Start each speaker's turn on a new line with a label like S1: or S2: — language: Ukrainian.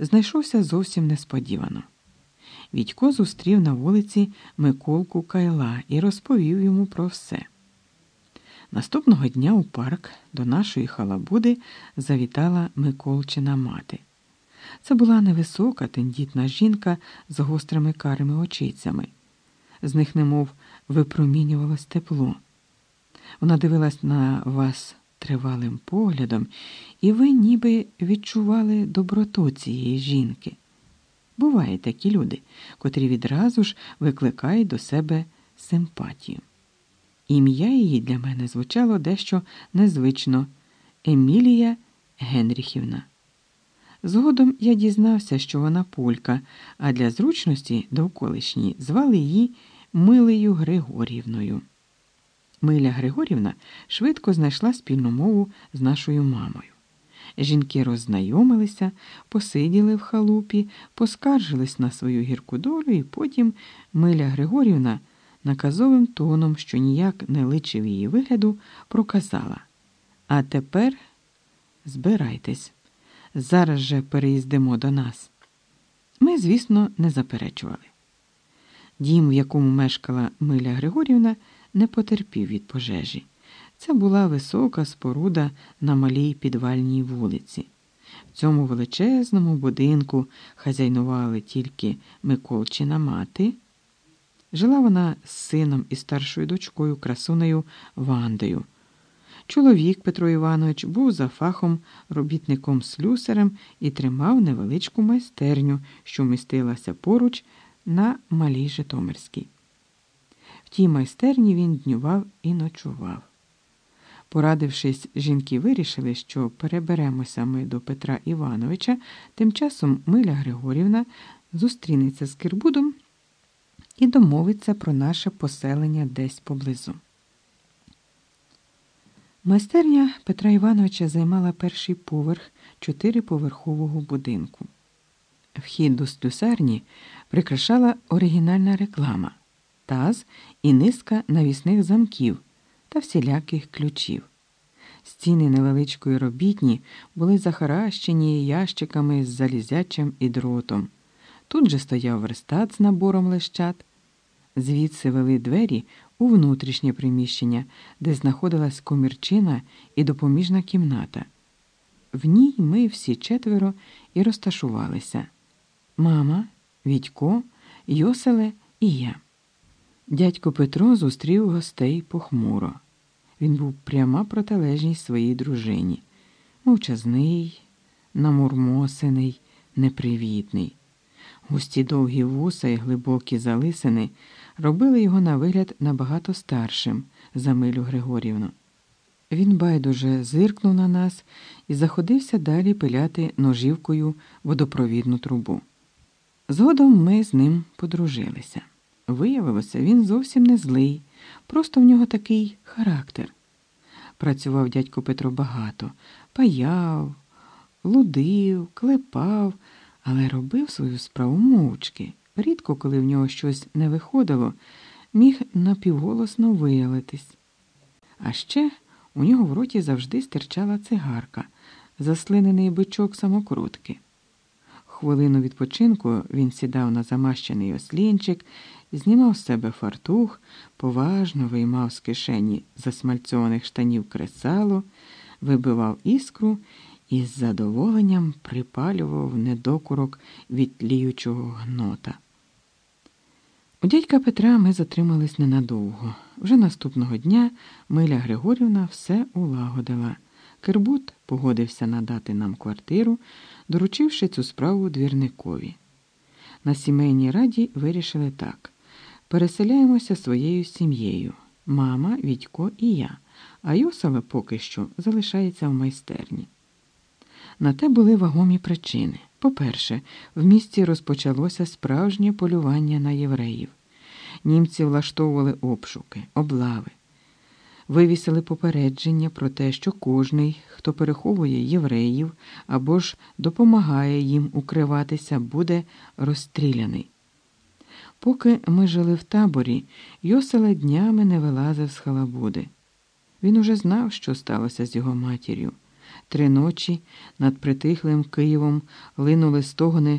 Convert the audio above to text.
S1: знайшовся зовсім несподівано. Відько зустрів на вулиці Миколку Кайла і розповів йому про все. Наступного дня у парк до нашої халабуди завітала Миколчина мати. Це була невисока, тендітна жінка з гострими карими очицями. З них, немов випромінювалось тепло. Вона дивилась на вас тривалим поглядом, і ви ніби відчували доброту цієї жінки. Бувають такі люди, котрі відразу ж викликають до себе симпатію. Ім'я її для мене звучало дещо незвично Емілія Генріхівна. Згодом я дізнався, що вона полька, а для зручності довколишні звали її Милею Григорівною. Миля Григорівна швидко знайшла спільну мову з нашою мамою. Жінки роззнайомилися, посиділи в халупі, поскаржились на свою гірку долю, і потім Миля Григорівна наказовим тоном, що ніяк не личив її вигляду, проказала. А тепер збирайтесь, зараз же переїздимо до нас. Ми, звісно, не заперечували. Дім, в якому мешкала Миля Григорівна, не потерпів від пожежі. Це була висока споруда на малій підвальній вулиці. В цьому величезному будинку хазяйнували тільки Миколчина мати. Жила вона з сином і старшою дочкою, красунею Вандою. Чоловік Петро Іванович був за фахом робітником слюсарем і тримав невеличку майстерню, що вмістилася поруч на малій Житомирській. Тій майстерні він днював і ночував. Порадившись, жінки вирішили, що переберемося ми до Петра Івановича, тим часом Миля Григорівна зустрінеться з Кирбудом і домовиться про наше поселення десь поблизу. Майстерня Петра Івановича займала перший поверх чотириповерхового будинку. Вхід до слюсарні прикрашала оригінальна реклама, таз і низка навісних замків та всіляких ключів. Стіни невеличкої робітні були захаращені ящиками з залізячим і дротом. Тут же стояв верстат з набором лещат. Звідси вели двері у внутрішнє приміщення, де знаходилась комірчина і допоміжна кімната. В ній ми всі четверо і розташувалися мама, Відько, Йоселе і я. Дядько Петро зустрів гостей похмуро. Він був пряма протилежність своїй дружині, мовчазний, намурмосений, непривітний. Густі довгі вуса і глибокі залисини робили його на вигляд набагато старшим за Милю Григорівну. Він байдуже зиркнув на нас і заходився далі пиляти ножівкою водопровідну трубу. Згодом ми з ним подружилися. Виявилося, він зовсім не злий, просто в нього такий характер. Працював дядько Петро багато, паяв, лудив, клепав, але робив свою справу мовчки. Рідко, коли в нього щось не виходило, міг напівголосно виявитись. А ще у нього в роті завжди стирчала цигарка, заслинений бичок самокрутки. Хвилину відпочинку він сідав на замащений ослінчик, знімав з себе фартух, поважно виймав з кишені засмальцьованих штанів кресало, вибивав іскру і з задоволенням припалював недокурок від тліючого гнота. У дядька Петра ми затримались ненадовго. Вже наступного дня Миля Григорівна все улагодила. Кербут погодився надати нам квартиру, доручивши цю справу двірникові. На сімейній раді вирішили так: переселяємося своєю сім'єю мама, Відько і я, а Йосове поки що залишається в майстерні. На те були вагомі причини. По-перше, в місті розпочалося справжнє полювання на євреїв. Німці влаштовували обшуки, облави вивісили попередження про те, що кожний, хто переховує євреїв або ж допомагає їм укриватися, буде розстріляний. Поки ми жили в таборі, Йосела днями не вилазив з халабуди. Він уже знав, що сталося з його матір'ю. Три ночі над притихлим Києвом линули стогони